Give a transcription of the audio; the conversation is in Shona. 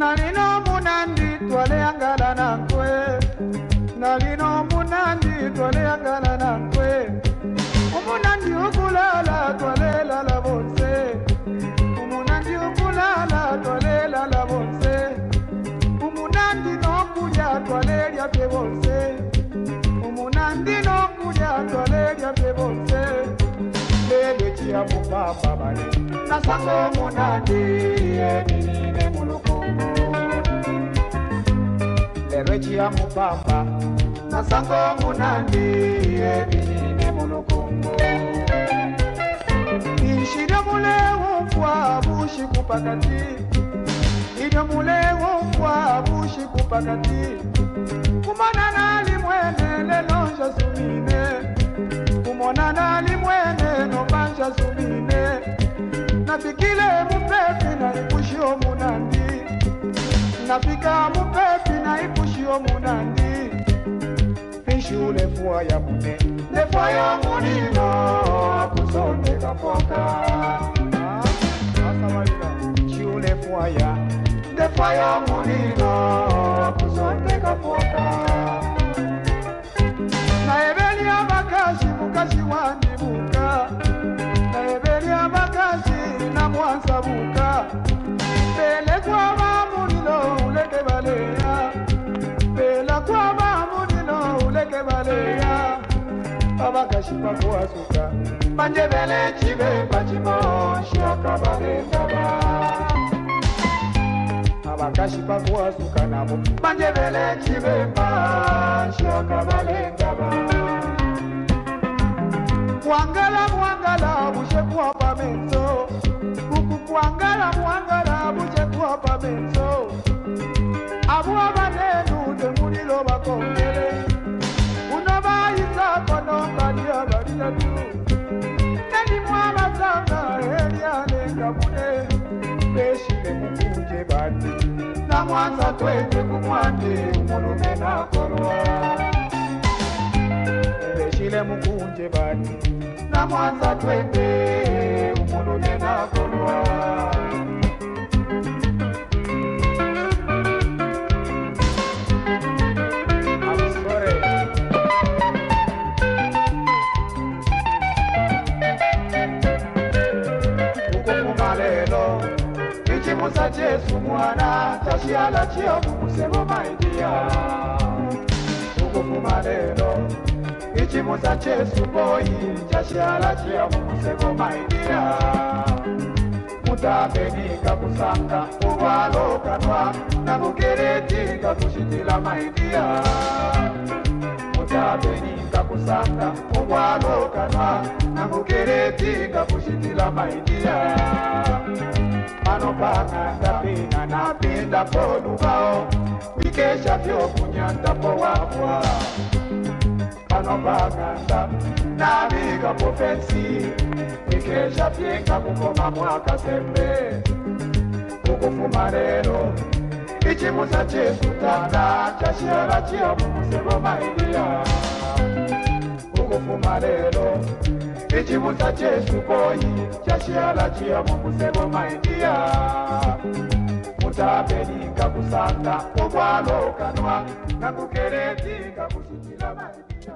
nalino munandi twaleangala nankwe nalino munandi twaleangala nankwe umunandi ukulala twalelala bonse umunandi ukulala twalelala bonse umunandi nokuya twalelya bye bonse umunandi nokuya twalelya bye bonse lelo ciya mupapa bale nasango munandi yenini erechi ya mupamba masango munandi ebinene eh, mulukungu inshire mulewonkwa bushi kupakati ilyo mulewonkwa bushi kupakati kumonana limwene lelonja sumine kumonana limwene nobanja sumine nafikile chulefuwa ya mune lefuwa ya muliro kusondeka foka ah, ah, chulefuwa ya lefuwa ya muliro kusondeka foka chipakuwasuka panjebele chibemba chimosha kababengaba abakashi bakuwasuka nabo panjebele chibemba shakabalengaba kwangala mwangala bushekuwa pamenso uku kwangala mwangala bushekuwa pamenso mwanza twende kumwandi umulume nakorwa veshile mukunje bani na mwanza twende osatyezu mwana tashiyala kiyo kukusebo maidiya okufuma lero ekimusa kyesu boyi kyasyala kiya mukusebo maidiya mutambe nikakusanga kubwalo kanwa na bukereti nga kushitila maidiya mutambe nikakusanga kubwalo kanwa na bukereti nga kushitila maidiya anopanga ndapena napinda polukao vikesha vyokunya ndapowabwa anopanganda navika pofensi vikesha vyenga kukoma mwakasembe kukufuma lelo icimusa cisutana cashiyela ciyamumuselomaidiya kukufuma lelo ichimuta chesu koyi chashiyala chiya mukusevo maindiya mutapenika kusanda kokwalokanwa nakukeretika kusitila maindiya